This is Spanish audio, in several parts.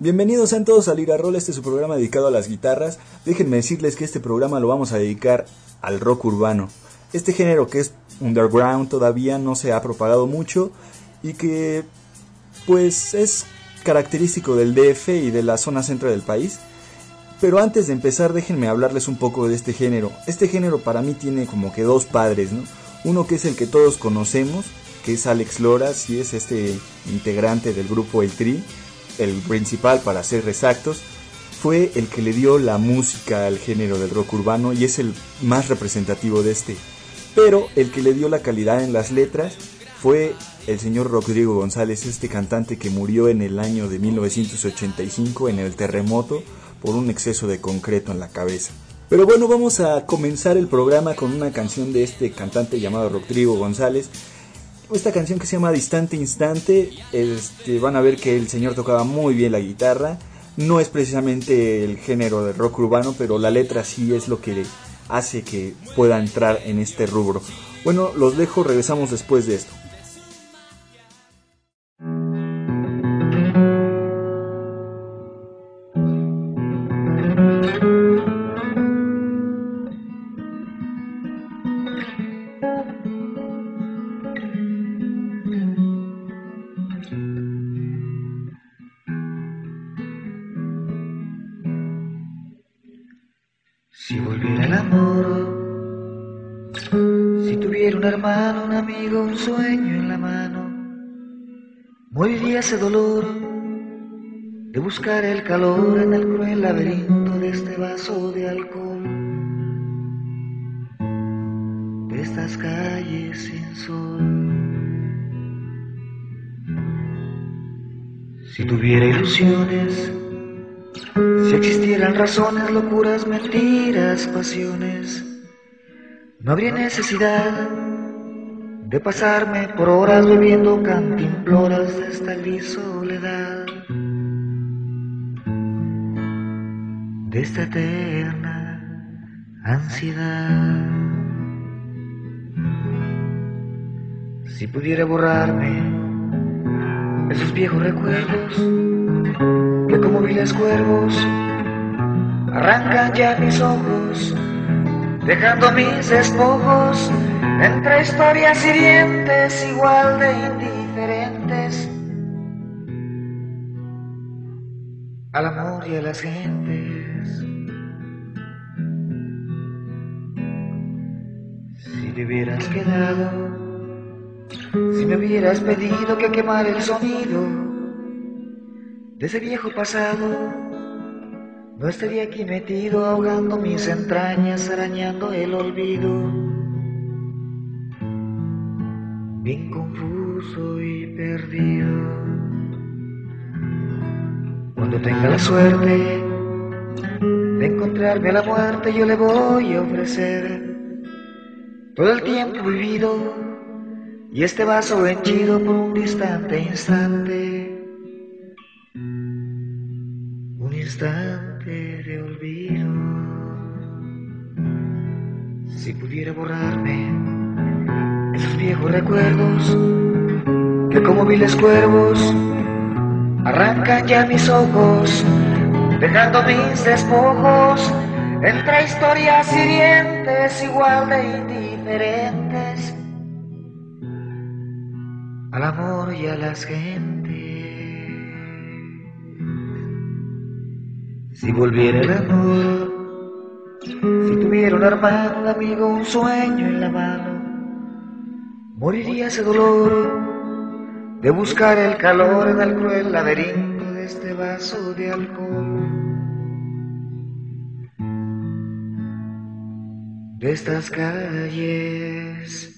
Bienvenidos sean todos a Lira Roll, este es su programa dedicado a las guitarras. Déjenme decirles que este programa lo vamos a dedicar al rock urbano. Este género que es underground todavía no se ha propagado mucho y que pues es característico del DF y de la zona centro del país. Pero antes de empezar déjenme hablarles un poco de este género. Este género para mí tiene como que dos padres, ¿no? Uno que es el que todos conocemos, que es Alex Lora, si es este integrante del grupo El Tri el principal para ser exactos, fue el que le dio la música al género del rock urbano y es el más representativo de este. Pero el que le dio la calidad en las letras fue el señor Rodrigo González, este cantante que murió en el año de 1985 en el terremoto por un exceso de concreto en la cabeza. Pero bueno, vamos a comenzar el programa con una canción de este cantante llamado Rodrigo González, esta canción que se llama Distante Instante, este, van a ver que el señor tocaba muy bien la guitarra. No es precisamente el género de rock urbano, pero la letra sí es lo que hace que pueda entrar en este rubro. Bueno, los dejo, regresamos después de esto. Dolor de buscar el calor en el cruel laberinto de este vaso de alcohol, de estas calles sin sol. Si tuviera ilusiones, si existieran razones, locuras, mentiras, pasiones, no habría necesidad de pasarme por horas bebiendo cantimploras de esta gris soledad, de esta eterna ansiedad. Si pudiera borrarme esos viejos recuerdos que como viles cuervos arrancan ya mis ojos, dejando mis despojos entre historias hirientes igual de indiferentes al amor y a las gentes. Si te hubieras quedado, si me hubieras pedido que quemara el sonido de ese viejo pasado, no estaría aquí metido ahogando mis entrañas, arañando el olvido bien confuso y perdido. Cuando tenga la suerte de encontrarme a la muerte, yo le voy a ofrecer todo el tiempo vivido y este vaso henchido por un distante instante, un instante Si pudiera borrarme esos viejos recuerdos que como viles cuervos arrancan ya mis ojos, dejando mis despojos entre historias hirientes igual de indiferentes al amor y a las gentes. Si volviera el amor, un hermano, amigo, un sueño en la mano Moriría ese dolor de buscar el calor en el cruel laberinto de este vaso de alcohol. De estas calles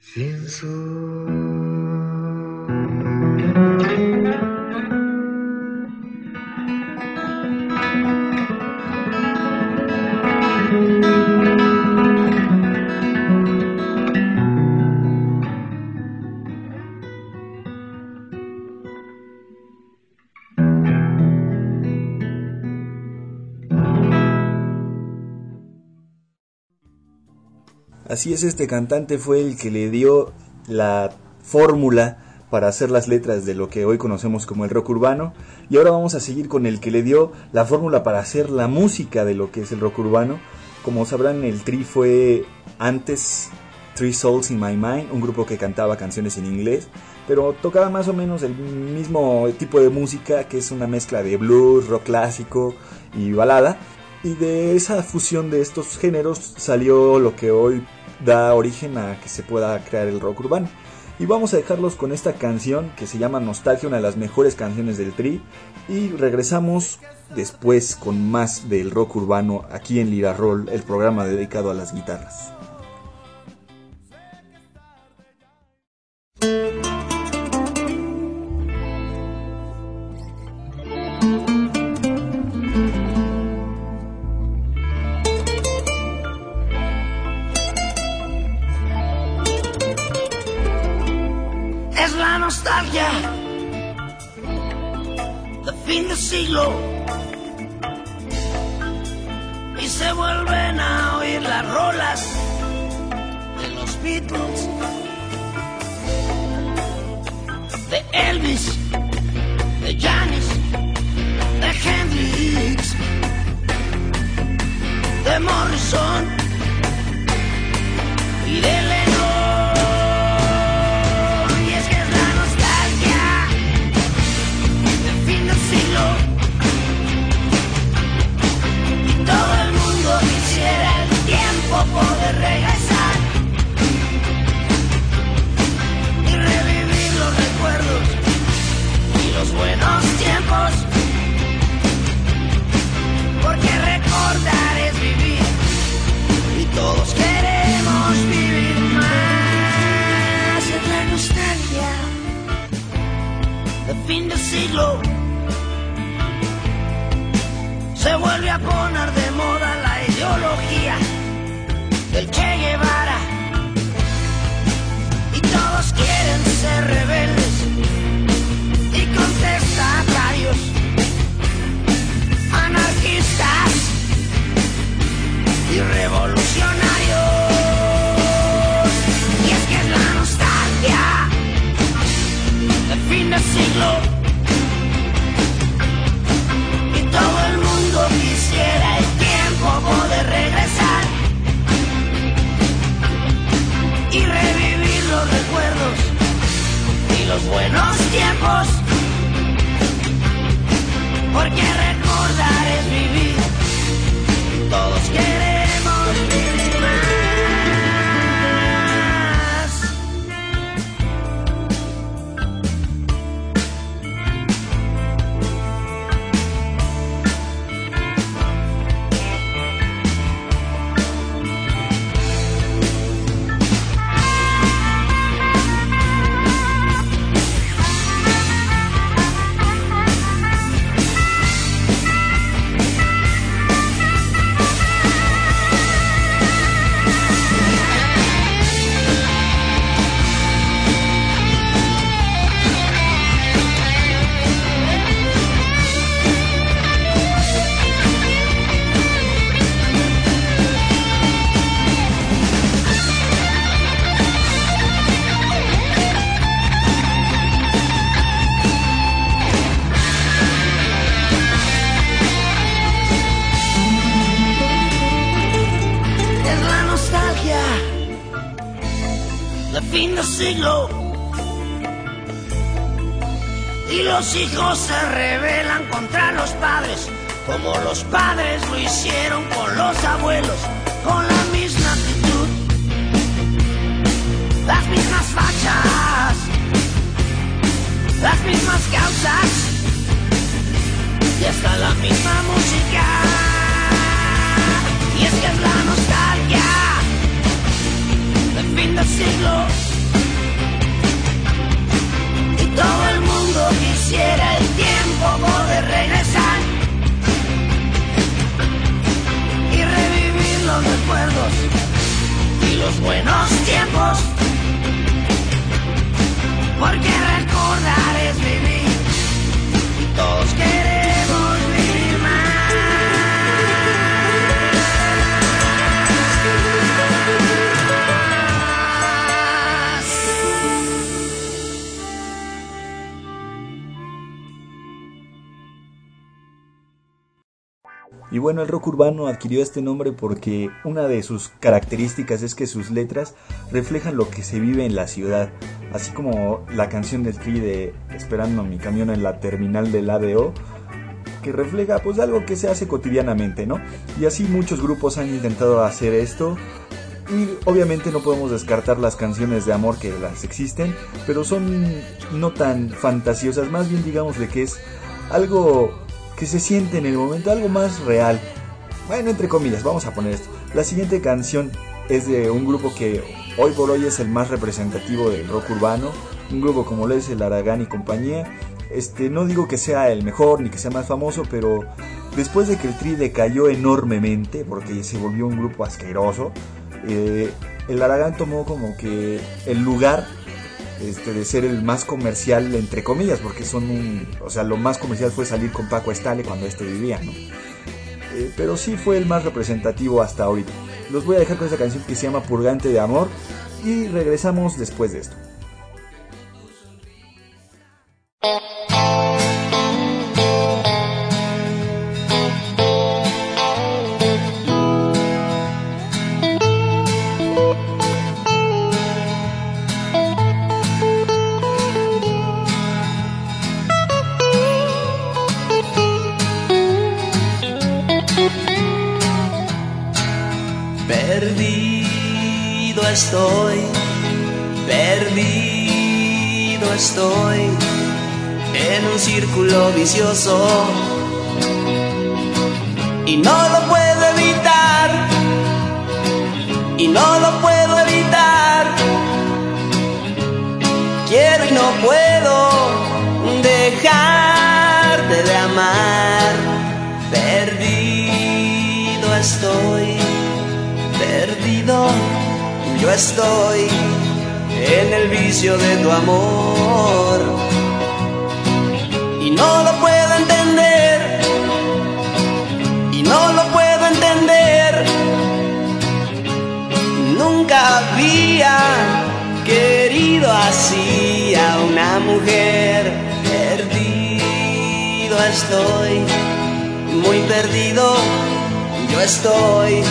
sin sol. Así es, este cantante fue el que le dio la fórmula para hacer las letras de lo que hoy conocemos como el rock urbano. Y ahora vamos a seguir con el que le dio la fórmula para hacer la música de lo que es el rock urbano. Como sabrán, el Tri fue antes Three Souls in My Mind, un grupo que cantaba canciones en inglés, pero tocaba más o menos el mismo tipo de música, que es una mezcla de blues, rock clásico y balada. Y de esa fusión de estos géneros salió lo que hoy da origen a que se pueda crear el rock urbano. Y vamos a dejarlos con esta canción que se llama Nostalgia, una de las mejores canciones del Tri. Y regresamos después con más del rock urbano aquí en Lira Roll, el programa dedicado a las guitarras. ya de fin de siglo y se vuelven a oír las rolas de los Beatles, de Elvis, de Janis, de Hendrix, de Morrison. se vuelve a poner buenos tiempos. Porque Con los padres lo hicieron, con los abuelos, con la misma actitud, las mismas fachas, las mismas causas y hasta la misma música. Y es que es la nostalgia del fin del siglo. Y todo el mundo quisiera el tiempo poder regresar. recuerdos y los buenos tiempos. Porque recordar es vivir y todos queremos. Y bueno, el rock urbano adquirió este nombre porque una de sus características es que sus letras reflejan lo que se vive en la ciudad, así como la canción del Tri de Esperando mi camión en la terminal del ADO, que refleja pues algo que se hace cotidianamente, ¿no? Y así muchos grupos han intentado hacer esto. Y obviamente no podemos descartar las canciones de amor que las existen, pero son no tan fantasiosas, más bien digamos de que es algo que se siente en el momento, algo más real. Bueno, entre comillas, vamos a poner esto. La siguiente canción es de un grupo que hoy por hoy es el más representativo del rock urbano, un grupo como lo es el Aragán y compañía. Este, no digo que sea el mejor ni que sea más famoso, pero después de que el Tri decayó enormemente, porque se volvió un grupo asqueroso, eh, el Aragán tomó como que el lugar este, de ser el más comercial, entre comillas, porque son un. O sea, lo más comercial fue salir con Paco Estale cuando este vivía, ¿no? Eh, pero sí fue el más representativo hasta ahorita. Los voy a dejar con esa canción que se llama Purgante de Amor y regresamos después de esto. Vicioso y no lo puedo evitar, y no lo puedo evitar. Quiero y no puedo dejarte de amar, perdido estoy, perdido yo estoy en el vicio de tu amor. Y no lo nunca había querido así a una mujer. Perdido estoy muy perdido yo estoy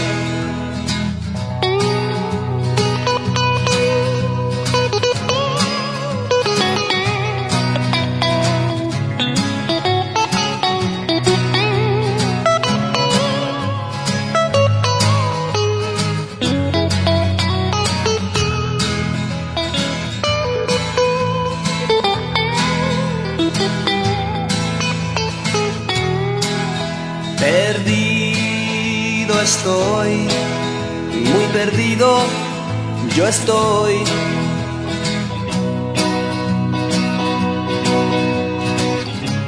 perdido yo estoy.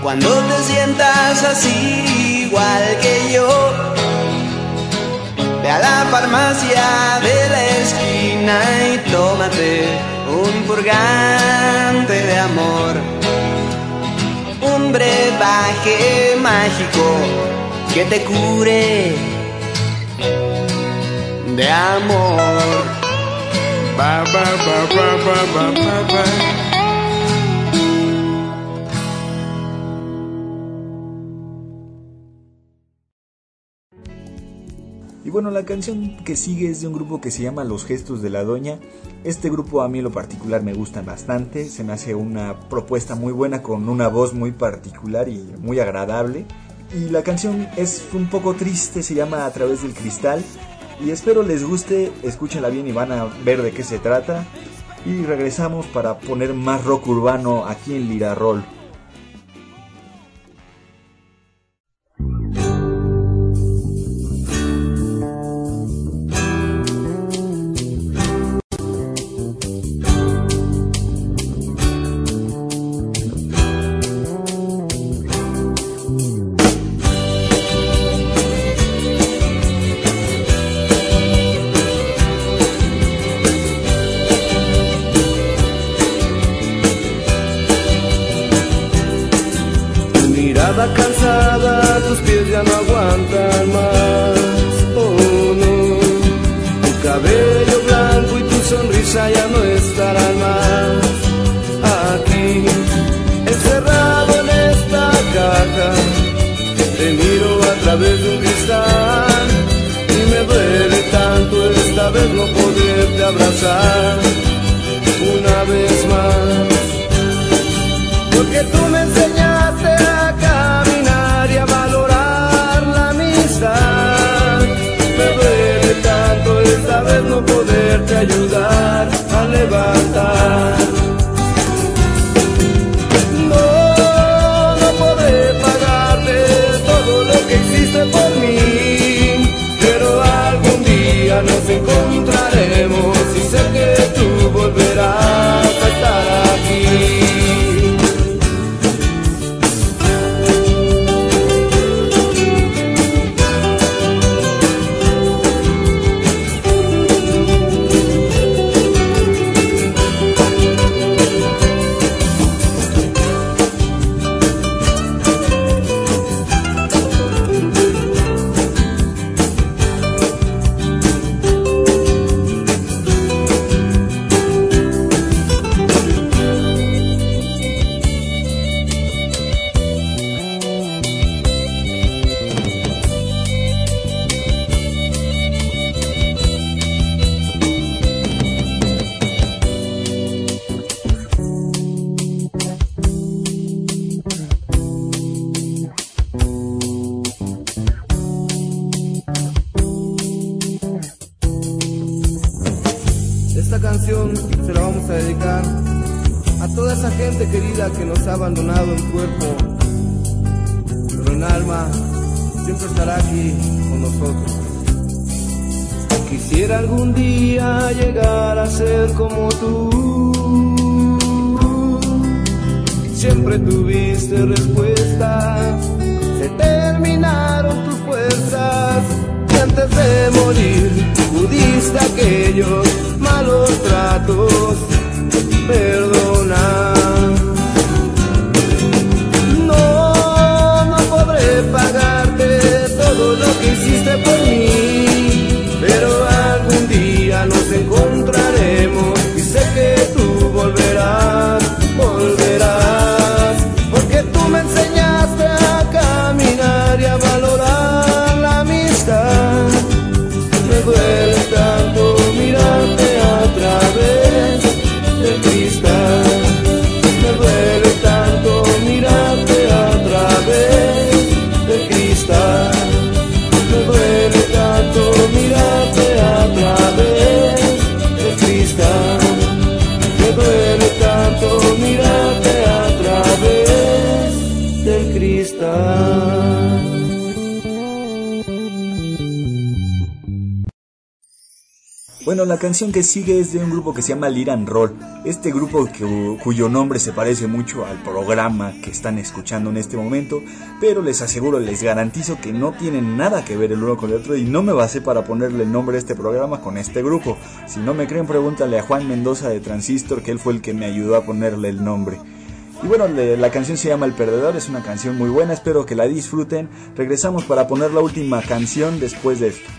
Cuando te sientas así igual que yo, ve a la farmacia de la esquina y tómate un purgante de amor, un brebaje mágico que te cure de amor. Ba, ba, ba, y bueno, la canción que sigue es de un grupo que se llama Los Gestos de la Doña. Este grupo a mí en lo particular me gusta bastante, se me hace una propuesta muy buena con una voz muy particular y muy agradable. Y la canción es un poco triste, se llama A través del cristal y espero les guste, escúchenla bien y van a ver de qué se trata. Y regresamos para poner más rock urbano aquí en Lira no poderte abrazar se la vamos a dedicar a toda esa gente querida que nos ha abandonado en cuerpo, pero en alma siempre estará aquí con nosotros. Quisiera algún día llegar a ser como tú. Siempre tuviste respuesta, se terminaron tus fuerzas. Y antes de morir pudiste aquellos malos tratos perdonar. La canción que sigue es de un grupo que se llama Liran Roll. Este grupo cuyo nombre se parece mucho al programa que están escuchando en este momento, pero les aseguro, les garantizo que no tienen nada que ver el uno con el otro y no me basé para ponerle el nombre a este programa con este grupo. Si no me creen, pregúntale a Juan Mendoza de Transistor, que él fue el que me ayudó a ponerle el nombre. Y bueno, la canción se llama El Perdedor, es una canción muy buena, espero que la disfruten. Regresamos para poner la última canción después de esto.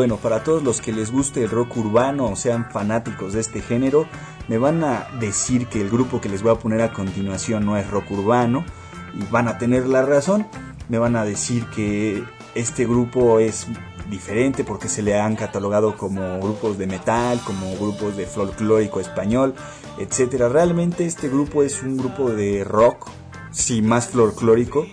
Bueno, para todos los que les guste el rock urbano o sean fanáticos de este género, me van a decir que el grupo que les voy a poner a continuación no es rock urbano y van a tener la razón. Me van a decir que este grupo es diferente porque se le han catalogado como grupos de metal, como grupos de folclórico español, etcétera. Realmente este grupo es un grupo de rock, sí, más folclórico,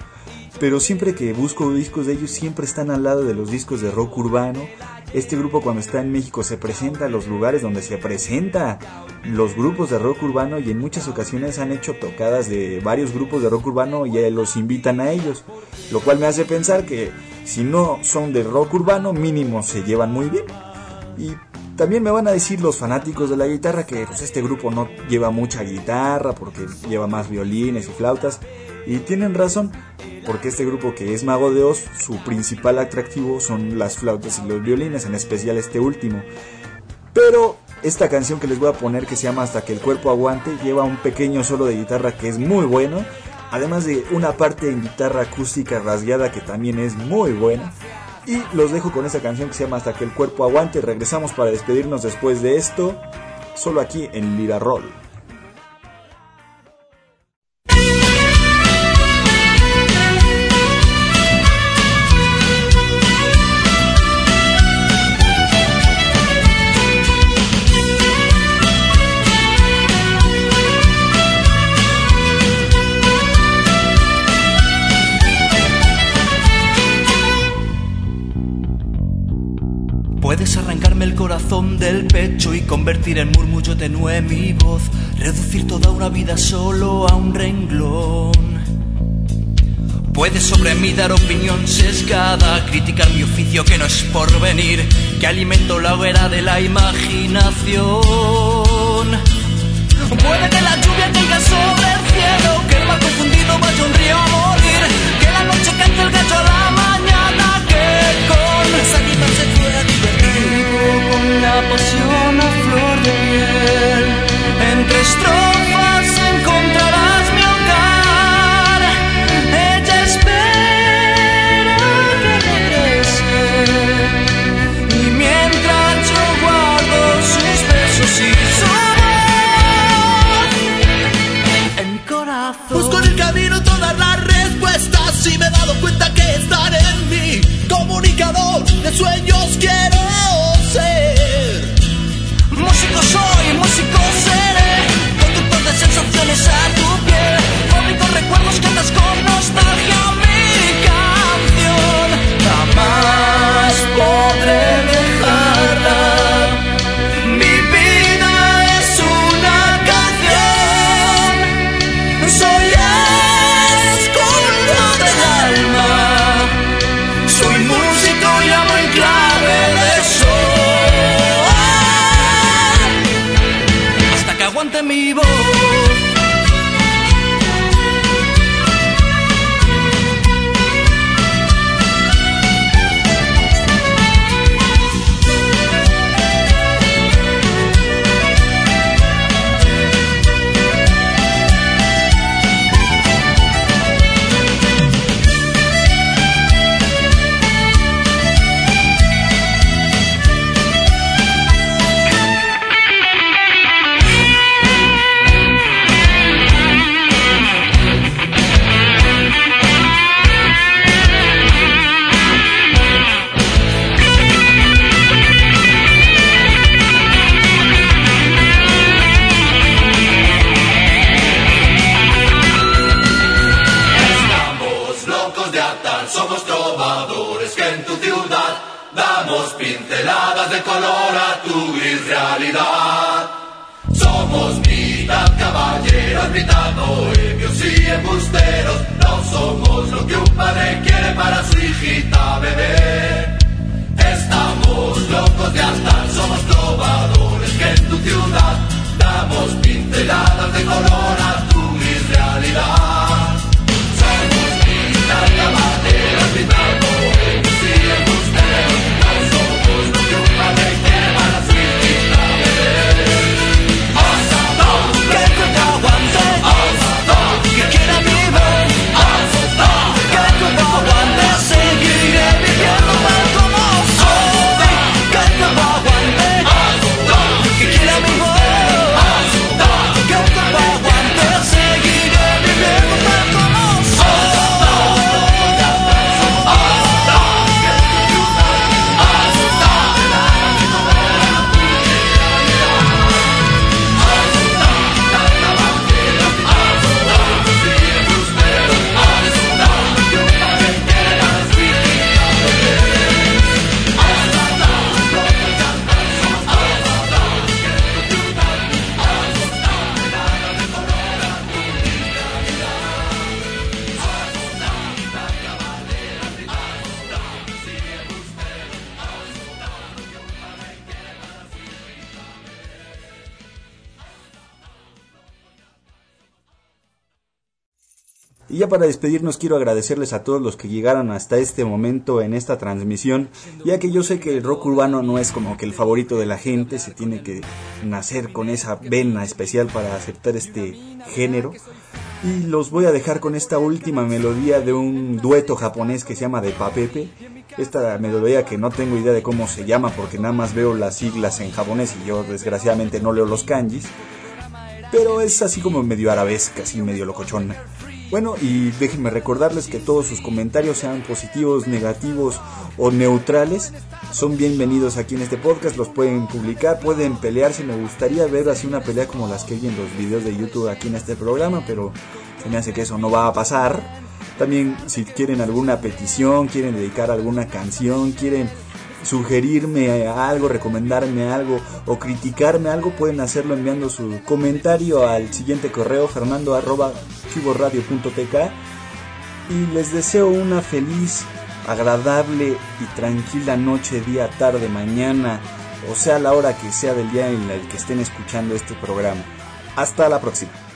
pero siempre que busco discos de ellos siempre están al lado de los discos de rock urbano. Este grupo cuando está en México se presenta a los lugares donde se presenta. Los grupos de rock urbano y en muchas ocasiones han hecho tocadas de varios grupos de rock urbano y los invitan a ellos, lo cual me hace pensar que si no son de rock urbano mínimo se llevan muy bien. Y también me van a decir los fanáticos de la guitarra que pues, este grupo no lleva mucha guitarra porque lleva más violines y flautas y tienen razón, porque este grupo que es Mago de Oz, su principal atractivo son las flautas y los violines, en especial este último. Pero esta canción que les voy a poner, que se llama Hasta que el cuerpo aguante, lleva un pequeño solo de guitarra que es muy bueno, además de una parte en guitarra acústica rasgueada que también es muy buena. Y los dejo con esa canción que se llama Hasta que el cuerpo aguante. Regresamos para despedirnos después de esto, solo aquí en Lira Roll. Corazón del pecho y convertir en murmullo tenue mi voz, reducir toda una vida solo a un renglón. Puedes sobre mí dar opinión sesgada, criticar mi oficio que no es por venir, que alimento la hoguera de la imaginación. Puede que la lluvia caiga sobre el cielo, que el mar confundido vaya un río a morir, que la noche cante el gallo a la mañana, que con esa se la pasión a flor de piel. Entre estrofas encontrarás mi hogar. Ella espera que regrese. Y mientras yo guardo sus besos y su voz en corazón. Busco en el camino todas las respuestas y me he dado cuenta que están en mí. Comunicador de sueños quiero para despedirnos quiero agradecerles a todos los que llegaron hasta este momento en esta transmisión, ya que yo sé que el rock urbano no es como que el favorito de la gente, se tiene que nacer con esa vena especial para aceptar este género. Y los voy a dejar con esta última melodía de un dueto japonés que se llama De Papepe. Esta melodía que no tengo idea de cómo se llama porque nada más veo las siglas en japonés y yo desgraciadamente no leo los kanjis. Pero es así como medio arabesca, así medio locochona. Bueno, y déjenme recordarles que todos sus comentarios, sean positivos, negativos o neutrales, son bienvenidos aquí en este podcast. Los pueden publicar, pueden pelearse. Me gustaría ver así una pelea como las que hay en los videos de YouTube aquí en este programa, pero se me hace que eso no va a pasar. También, si quieren alguna petición, quieren dedicar alguna canción, quieren sugerirme algo, recomendarme algo o criticarme algo, pueden hacerlo enviando su comentario al siguiente correo fernando y les deseo una feliz, agradable y tranquila noche, día, tarde, mañana, o sea la hora que sea del día en el que estén escuchando este programa. Hasta la próxima.